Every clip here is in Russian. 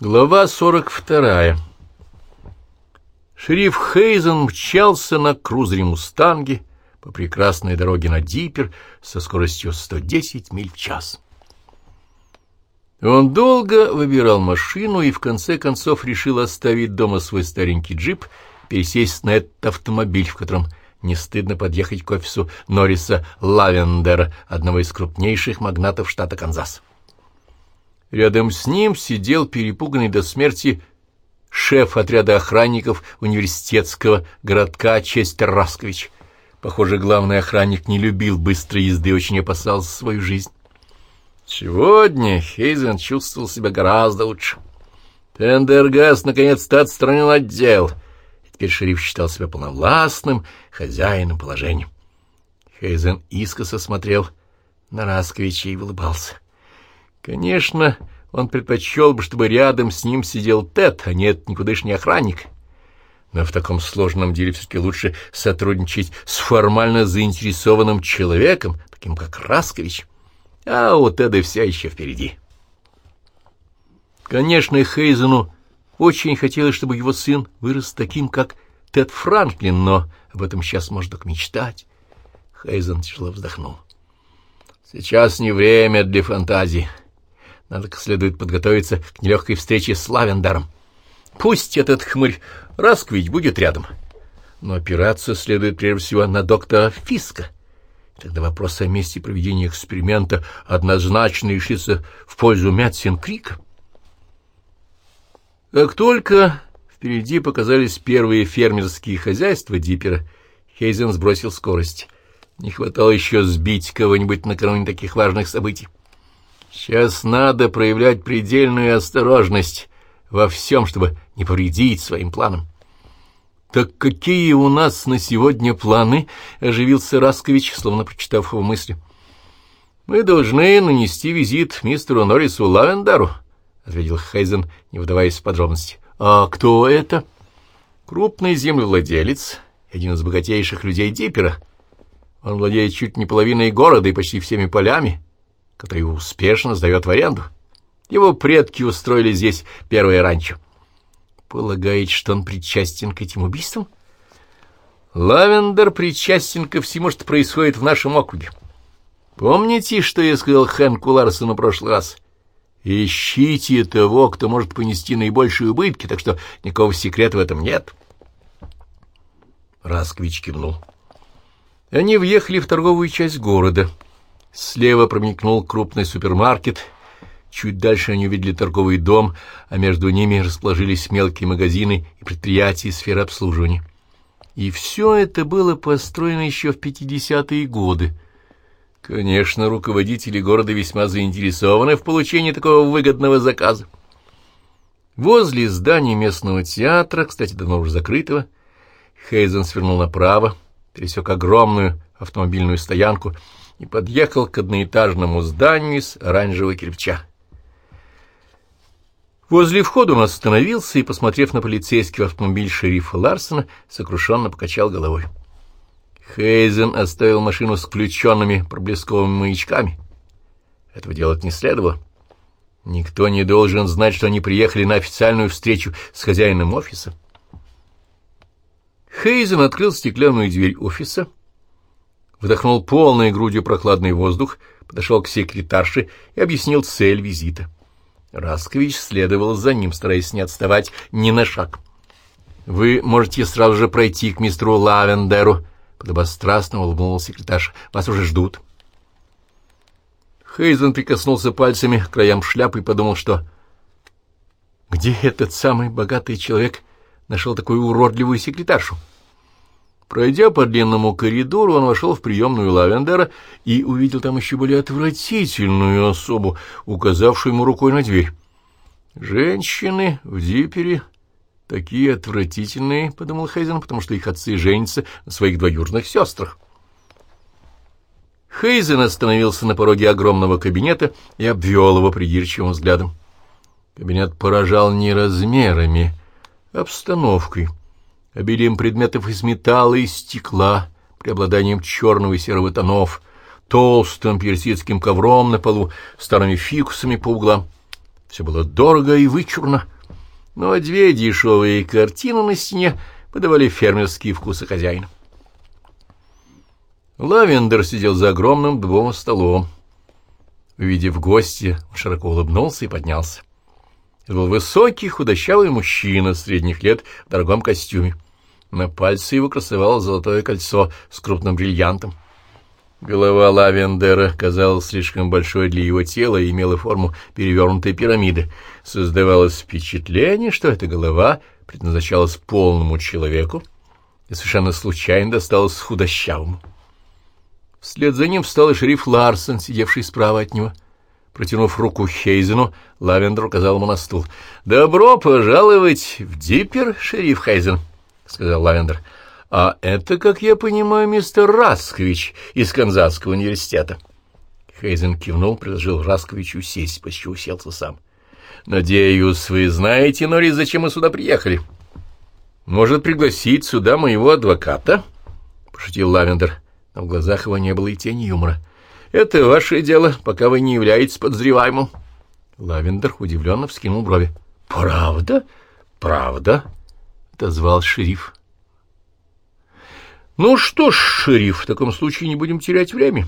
Глава 42. Шериф Хейзен мчался на крузере «Мустанге» по прекрасной дороге на Диппер со скоростью 110 миль в час. Он долго выбирал машину и в конце концов решил оставить дома свой старенький джип, пересесть на этот автомобиль, в котором не стыдно подъехать к офису Норриса Лавендера, одного из крупнейших магнатов штата Канзас. Рядом с ним сидел перепуганный до смерти шеф отряда охранников университетского городка Честер Раскович. Похоже, главный охранник не любил быстрой езды и очень опасался свою жизнь. Сегодня Хейзен чувствовал себя гораздо лучше. Пендергас наконец-то отстранил отдел, и теперь шериф считал себя полновластным хозяином положения. Хейзен искоса смотрел на Расковича и улыбался. — Конечно, он предпочел бы, чтобы рядом с ним сидел Тед, а нет никудышний охранник. Но в таком сложном деле все-таки лучше сотрудничать с формально заинтересованным человеком, таким как Раскович. А у Теда вся еще впереди. Конечно, Хейзену очень хотелось, чтобы его сын вырос таким, как Тед Франклин, но об этом сейчас можно только мечтать. Хейзен тяжело вздохнул. Сейчас не время для фантазии. Надо как следует подготовиться к нелегкой встрече с Лавендаром. Пусть этот хмырь Расквич будет рядом. Но опираться следует прежде всего на доктора Фиска. Тогда вопрос о месте проведения эксперимента однозначно решится в пользу Мэтсин Крика. Как только впереди показались первые фермерские хозяйства Диппера, Хейзен сбросил скорость. Не хватало еще сбить кого-нибудь накануне таких важных событий. Сейчас надо проявлять предельную осторожность во всем, чтобы не повредить своим планам. — Так какие у нас на сегодня планы? — оживился Раскович, словно прочитав его мысли. — Мы должны нанести визит мистеру Норрису Лавендару, — ответил Хейзен, не вдаваясь в подробности. — А кто это? — Крупный землевладелец, один из богатейших людей Диппера. Он владеет чуть не половиной города и почти всеми полями. — который успешно сдает в аренду. Его предки устроили здесь первое ранчо. Полагаете, что он причастен к этим убийствам? Лавендер причастен ко всему, что происходит в нашем округе. Помните, что я сказал Хэнку Ларсону в прошлый раз? Ищите того, кто может понести наибольшие убытки, так что никакого секрета в этом нет. Расквич кивнул. Они въехали в торговую часть города — Слева промелькнул крупный супермаркет. Чуть дальше они увидели торговый дом, а между ними расположились мелкие магазины и предприятия сферы обслуживания. И все это было построено еще в 50-е годы. Конечно, руководители города весьма заинтересованы в получении такого выгодного заказа. Возле здания местного театра, кстати, давно уже закрытого, Хейзен свернул направо, пересек огромную автомобильную стоянку — и подъехал к одноэтажному зданию из оранжевого кирпича. Возле входа он остановился и, посмотрев на полицейский автомобиль шерифа Ларсона, сокрушенно покачал головой. Хейзен оставил машину с включенными проблесковыми маячками. Этого делать не следовало. Никто не должен знать, что они приехали на официальную встречу с хозяином офиса. Хейзен открыл стеклянную дверь офиса вдохнул полной грудью прохладный воздух, подошел к секретарше и объяснил цель визита. Раскович следовал за ним, стараясь не отставать ни на шаг. «Вы можете сразу же пройти к мистеру Лавендеру», — подобострастно улыбнулся секретарша. «Вас уже ждут». Хейзен прикоснулся пальцами к краям шляпы и подумал, что... Где этот самый богатый человек нашел такую уродливую секретаршу? Пройдя по длинному коридору, он вошел в приемную Лавендера и увидел там еще более отвратительную особу, указавшую ему рукой на дверь. «Женщины в Дипере такие отвратительные», — подумал Хейзен, потому что их отцы женятся на своих двоюродных сестрах. Хейзен остановился на пороге огромного кабинета и обвел его придирчивым взглядом. Кабинет поражал не размерами, а обстановкой обилием предметов из металла и стекла, преобладанием черного и серого тонов, толстым персидским ковром на полу, старыми фикусами по углам. Все было дорого и вычурно, но две дешевые картины на стене подавали фермерские вкусы хозяина. Лавендер сидел за огромным дубовым столом. Увидев гостя, он широко улыбнулся и поднялся. Это был высокий, худощавый мужчина средних лет в дорогом костюме. На пальце его красовалось золотое кольцо с крупным бриллиантом. Голова Лавендера казалась слишком большой для его тела и имела форму перевернутой пирамиды. Создавалось впечатление, что эта голова предназначалась полному человеку и совершенно случайно досталась худощавому. Вслед за ним встал и шериф Ларсон, сидевший справа от него. Протянув руку Хейзену, Лавендер указал ему на стул. «Добро пожаловать в Диппер, шериф Хейзен», — сказал Лавендер. «А это, как я понимаю, мистер Раскович из Канзасского университета». Хейзен кивнул, предложил Расковичу сесть, почти уселся сам. «Надеюсь, вы знаете, Нори, зачем мы сюда приехали?» «Может, пригласить сюда моего адвоката?» — пошутил Лавендер, но в глазах его не было и тени юмора. «Это ваше дело, пока вы не являетесь подозреваемым». Лавендер удивленно вскинул брови. «Правда? Правда?» — отозвал шериф. Ну что ж, шериф, в таком случае не будем терять время.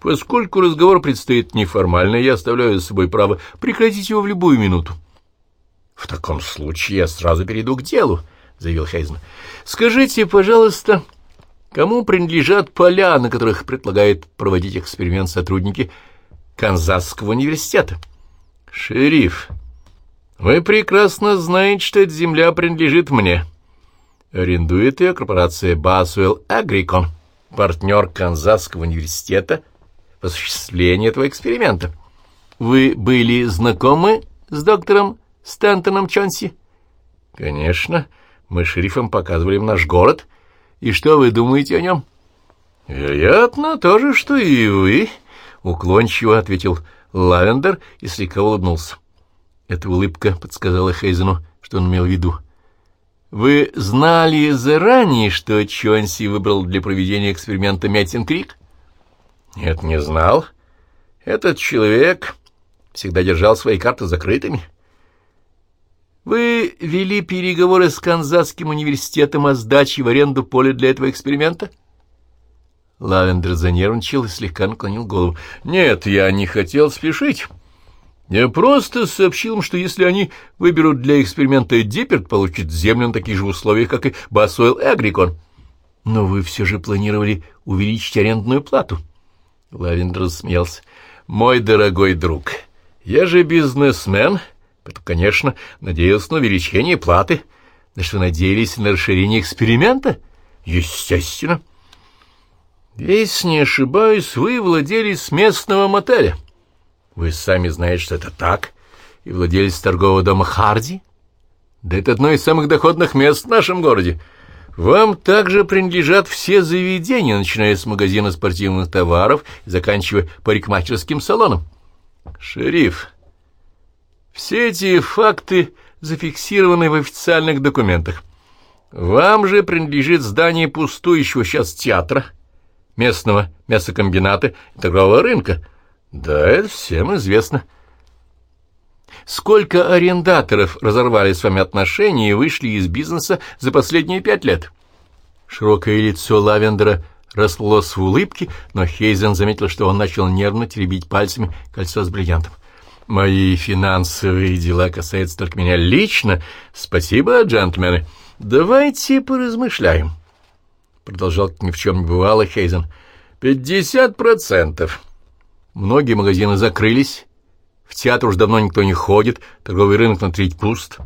Поскольку разговор предстоит неформальный, я оставляю за собой право прекратить его в любую минуту. В таком случае я сразу перейду к делу, заявил Хейзен. Скажите, пожалуйста, кому принадлежат поля, на которых предлагают проводить эксперимент сотрудники Канзасского университета? Шериф, вы прекрасно знаете, что эта земля принадлежит мне. Арендует ее корпорация Басуэлл Агрикон, партнер Канзасского университета в осуществлении этого эксперимента. Вы были знакомы с доктором Стэнтоном Чонси? Конечно. Мы шерифом показывали в наш город. И что вы думаете о нем? Вероятно, то же, что и вы, уклончиво ответил Лавендер и слегка улыбнулся. Эта улыбка подсказала Хейзену, что он имел в виду. Вы знали заранее, что Чонси выбрал для проведения эксперимента Мятин Крик? Нет, не знал. Этот человек всегда держал свои карты закрытыми. Вы вели переговоры с Канзасским университетом о сдаче в аренду поля для этого эксперимента? Лавендер занервничал и слегка наклонил голову. Нет, я не хотел спешить. Я просто сообщил им, что если они выберут для эксперимента Дипер, получат землю на таких же условиях, как и Басуэлл Агрикон. Но вы все же планировали увеличить арендную плату. Лавендер рассмеялся. Мой дорогой друг, я же бизнесмен, поэтому, конечно, надеялся на увеличение платы. На что надеялись на расширение эксперимента? Естественно. Если не ошибаюсь, вы владелец местного мотеля. Вы сами знаете, что это так. И владелец торгового дома Харди? Да это одно из самых доходных мест в нашем городе. Вам также принадлежат все заведения, начиная с магазина спортивных товаров и заканчивая парикмахерским салоном. Шериф, все эти факты зафиксированы в официальных документах. Вам же принадлежит здание пустующего сейчас театра, местного мясокомбината и торгового рынка, да, это всем известно. Сколько арендаторов разорвали с вами отношения и вышли из бизнеса за последние пять лет? Широкое лицо Лавендера расплылось в улыбке, но Хейзен заметил, что он начал нервно теребить пальцами кольцо с бриллиантом. «Мои финансовые дела касаются только меня лично. Спасибо, джентльмены. Давайте поразмышляем», — продолжал, ни в чем не бывало Хейзен. «Пятьдесят процентов». Многие магазины закрылись, в театр уж давно никто не ходит, торговый рынок на треть пуст.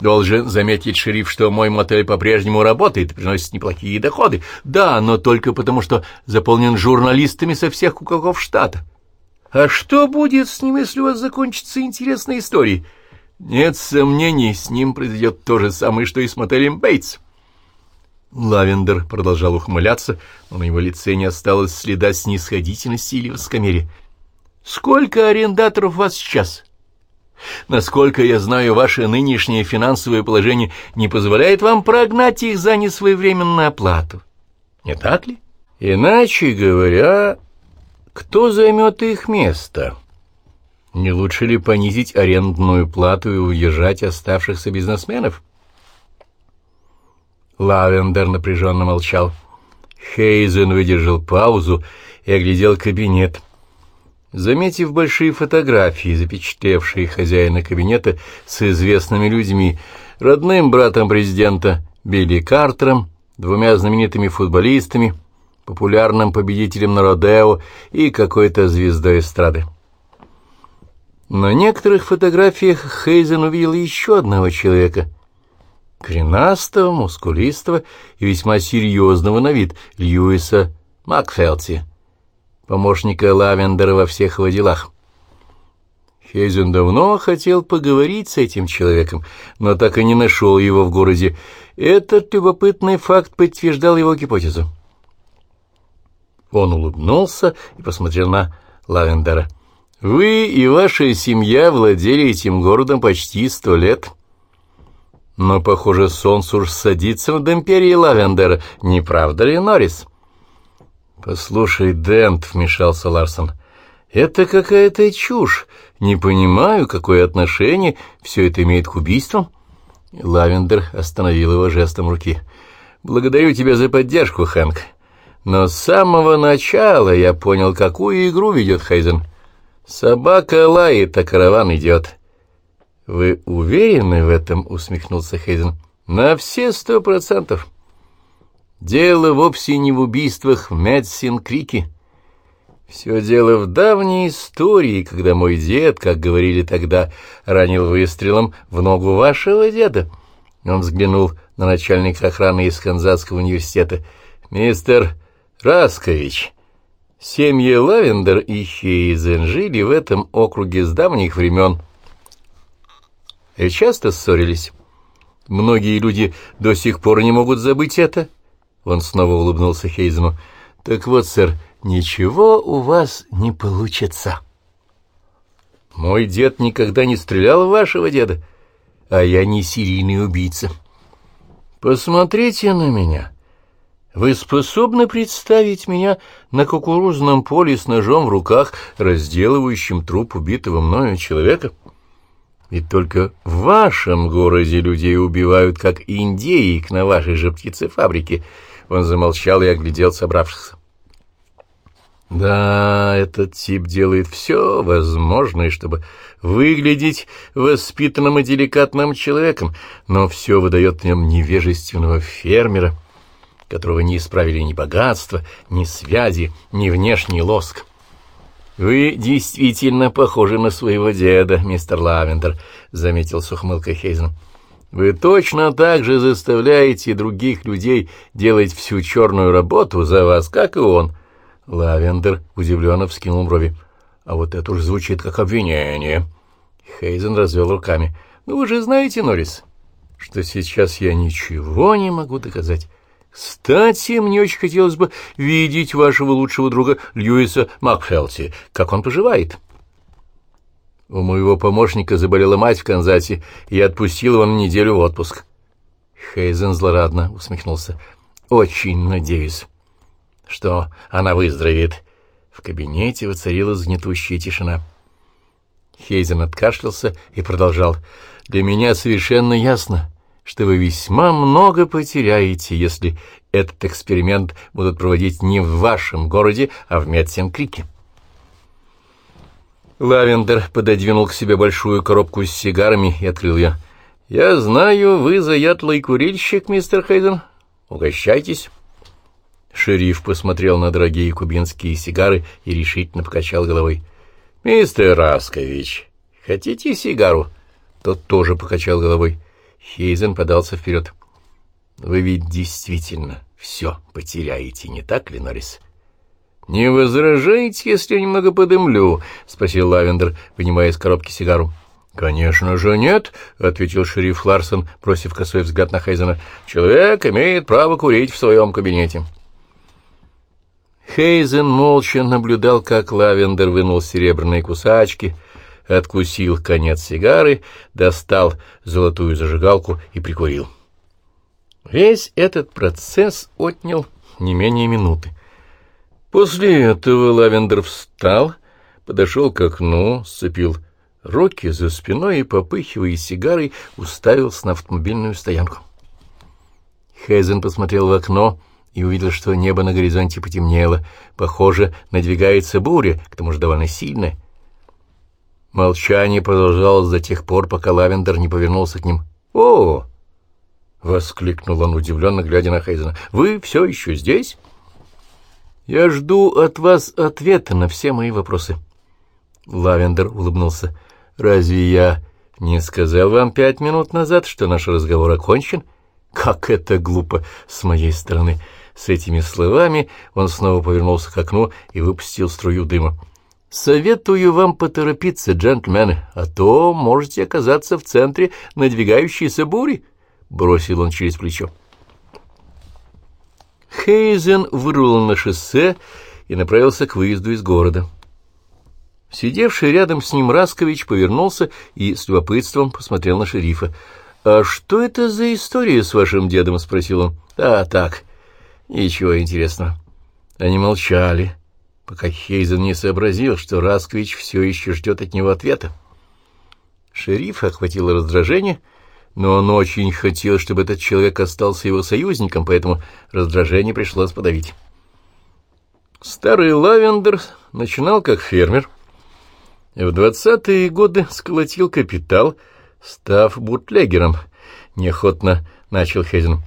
Должен заметить шериф, что мой мотель по-прежнему работает приносит неплохие доходы. Да, но только потому, что заполнен журналистами со всех уголков штата. А что будет с ним, если у вас закончится интересная история? Нет сомнений, с ним произойдет то же самое, что и с мотелем Бейтс. Лавендер продолжал ухмыляться, но на его лице не осталось следа снисходительности или высокомерия. «Сколько арендаторов у вас сейчас?» «Насколько я знаю, ваше нынешнее финансовое положение не позволяет вам прогнать их за несвоевременную оплату. Не так ли? Иначе говоря, кто займет их место?» Не лучше ли понизить арендную плату и удержать оставшихся бизнесменов? Лавендер напряженно молчал. Хейзен выдержал паузу и оглядел кабинет. Заметив большие фотографии, запечатлевшие хозяина кабинета с известными людьми, родным братом президента Билли Картером, двумя знаменитыми футболистами, популярным победителем на Родео и какой-то звездой эстрады. На некоторых фотографиях Хейзен увидел еще одного человека — коренастого, мускулистого и весьма серьезного на вид Льюиса Макфелти, помощника Лавендера во всех его делах. Хейзен давно хотел поговорить с этим человеком, но так и не нашел его в городе. Этот любопытный факт подтверждал его гипотезу. Он улыбнулся и посмотрел на Лавендера. «Вы и ваша семья владели этим городом почти сто лет». Но, похоже, солнце уж садится над империей Лавендера, не правда ли, Норрис? «Послушай, Дент», — вмешался Ларсон, — «это какая-то чушь. Не понимаю, какое отношение все это имеет к убийствам». Лавендер остановил его жестом руки. «Благодарю тебя за поддержку, Хэнк. Но с самого начала я понял, какую игру ведет Хейзен. Собака лает, а караван идет. «Вы уверены в этом?» — усмехнулся Хейзен. «На все сто процентов. Дело вовсе не в убийствах в Мэдсин-Крике. Все дело в давней истории, когда мой дед, как говорили тогда, ранил выстрелом в ногу вашего деда». Он взглянул на начальника охраны из Канзасского университета. «Мистер Раскович, семьи Лавендер и Хейзен жили в этом округе с давних времен» и часто ссорились. Многие люди до сих пор не могут забыть это. Он снова улыбнулся Хейзену. Так вот, сэр, ничего у вас не получится. Мой дед никогда не стрелял в вашего деда, а я не серийный убийца. Посмотрите на меня. Вы способны представить меня на кукурузном поле с ножом в руках, разделывающим труп убитого мною человека? — ведь только в вашем городе людей убивают, как индеек на вашей же птицефабрике. Он замолчал и оглядел собравшихся. Да, этот тип делает все возможное, чтобы выглядеть воспитанным и деликатным человеком, но все выдает в нем невежественного фермера, которого не исправили ни богатство, ни связи, ни внешний лоск. «Вы действительно похожи на своего деда, мистер Лавендер», — заметил с ухмылкой Хейзен. «Вы точно так же заставляете других людей делать всю черную работу за вас, как и он». Лавендер удивленно вскинул брови. «А вот это уж звучит как обвинение». Хейзен развел руками. «Ну, вы же знаете, Норрис, что сейчас я ничего не могу доказать». Кстати, мне очень хотелось бы видеть вашего лучшего друга Льюиса Макфелти. Как он поживает? У моего помощника заболела мать в Канзасе, и я отпустил его на неделю в отпуск. Хейзен злорадно усмехнулся. Очень надеюсь, что она выздоровеет. В кабинете воцарилась гнетущая тишина. Хейзен откашлялся и продолжал. «Для меня совершенно ясно, что вы весьма много потеряете, если этот эксперимент будут проводить не в вашем городе, а в Метсен-Крике. Лавендер пододвинул к себе большую коробку с сигарами и открыл ее. «Я знаю, вы заядлый курильщик, мистер Хейден. Угощайтесь». Шериф посмотрел на дорогие кубинские сигары и решительно покачал головой. «Мистер Раскович, хотите сигару?» Тот тоже покачал головой. Хейзен подался вперед. «Вы ведь действительно все потеряете, не так ли, Норрис?» «Не возражаете, если я немного подымлю?» — спросил Лавендер, вынимая из коробки сигару. «Конечно же нет», — ответил шериф Ларсон, бросив косой взгляд на Хейзена. «Человек имеет право курить в своем кабинете». Хейзен молча наблюдал, как Лавендер вынул серебряные кусачки — откусил конец сигары, достал золотую зажигалку и прикурил. Весь этот процесс отнял не менее минуты. После этого Лавендер встал, подошел к окну, сцепил руки за спиной и, попыхивая сигарой, уставился на автомобильную стоянку. Хейзен посмотрел в окно и увидел, что небо на горизонте потемнело. Похоже, надвигается буря, к тому же довольно сильная. Молчание продолжалось до тех пор, пока Лавендер не повернулся к ним. «О!» — воскликнул он, удивленно глядя на Хейзена. «Вы все еще здесь?» «Я жду от вас ответа на все мои вопросы». Лавендер улыбнулся. «Разве я не сказал вам пять минут назад, что наш разговор окончен?» «Как это глупо с моей стороны!» С этими словами он снова повернулся к окну и выпустил струю дыма. Советую вам поторопиться, джентльмены, а то можете оказаться в центре надвигающейся бури, — бросил он через плечо. Хейзен вырвал на шоссе и направился к выезду из города. Сидевший рядом с ним Раскович повернулся и с любопытством посмотрел на шерифа. — А что это за история с вашим дедом? — спросил он. — А, так, ничего интересного. Они молчали. — пока Хейзен не сообразил, что Расквич все еще ждет от него ответа. Шериф охватило раздражение, но он очень хотел, чтобы этот человек остался его союзником, поэтому раздражение пришлось подавить. Старый Лавендер начинал как фермер. В двадцатые годы сколотил капитал, став бутлегером. Неохотно начал Хейзен.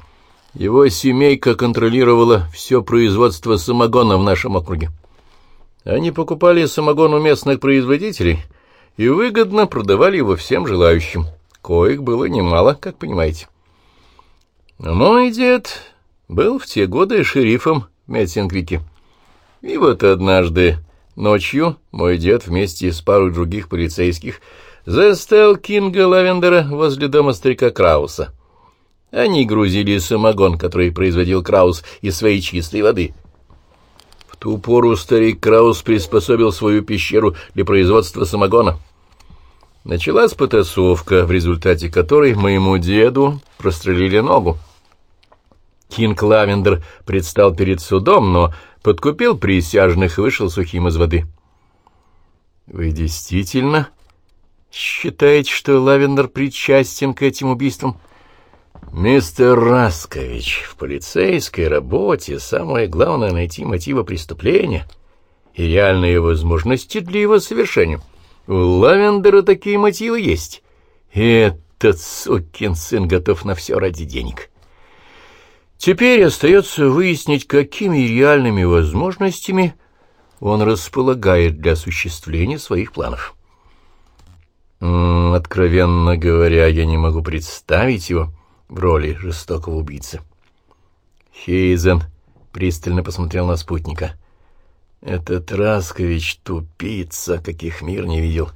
Его семейка контролировала все производство самогона в нашем округе. Они покупали самогон у местных производителей и выгодно продавали его всем желающим. Коих было немало, как понимаете. мой дед был в те годы шерифом в Медисин-Крике. И вот однажды ночью мой дед вместе с парой других полицейских застал Кинга Лавендера возле дома старика Крауса. Они грузили самогон, который производил Краус из своей чистой воды — ту пору старик Краус приспособил свою пещеру для производства самогона. Началась потасовка, в результате которой моему деду прострелили ногу. Кинг Лавендер предстал перед судом, но подкупил присяжных и вышел сухим из воды. «Вы действительно считаете, что Лавендер причастен к этим убийствам?» «Мистер Раскович, в полицейской работе самое главное — найти мотивы преступления и реальные возможности для его совершения. У Лавендера такие мотивы есть. И этот сукин сын готов на все ради денег. Теперь остается выяснить, какими реальными возможностями он располагает для осуществления своих планов. Откровенно говоря, я не могу представить его в роли жестокого убийцы. Хейзен пристально посмотрел на спутника. «Этот Раскович тупица, каких мир не видел».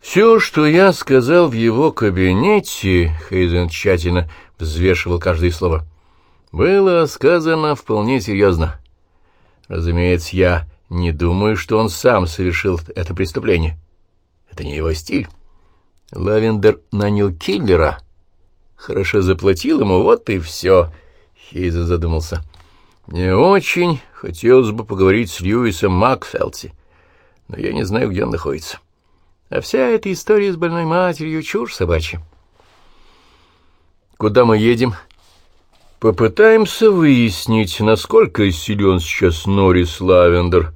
«Все, что я сказал в его кабинете», — Хейзен тщательно взвешивал каждое слово, — «было сказано вполне серьезно. Разумеется, я не думаю, что он сам совершил это преступление. Это не его стиль. Лавендер нанял киллера» Хорошо заплатил ему, вот и все. Хейзен задумался. Мне очень хотелось бы поговорить с Льюисом Макфелти, но я не знаю, где он находится. А вся эта история с больной матерью — чушь собачья. Куда мы едем? Попытаемся выяснить, насколько силен сейчас Норрис Лавендер.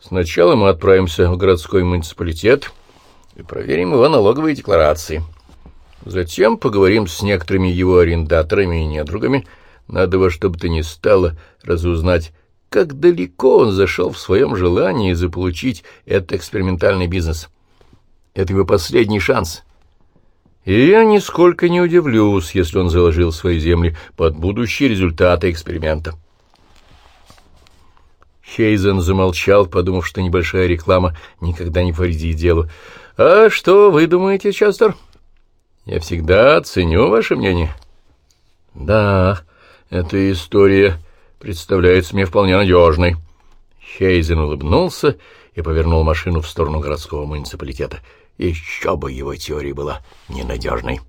Сначала мы отправимся в городской муниципалитет и проверим его налоговые декларации. — Затем поговорим с некоторыми его арендаторами и недругами. Надо во что бы то ни стало разузнать, как далеко он зашел в своем желании заполучить этот экспериментальный бизнес. Это его последний шанс. И я нисколько не удивлюсь, если он заложил свои земли под будущие результаты эксперимента. Хейзен замолчал, подумав, что небольшая реклама никогда не повредит делу. «А что вы думаете, Частер?» Я всегда ценю ваше мнение. Да, эта история представляется мне вполне надежной. Хейзен улыбнулся и повернул машину в сторону городского муниципалитета. Еще бы его теория была ненадежной.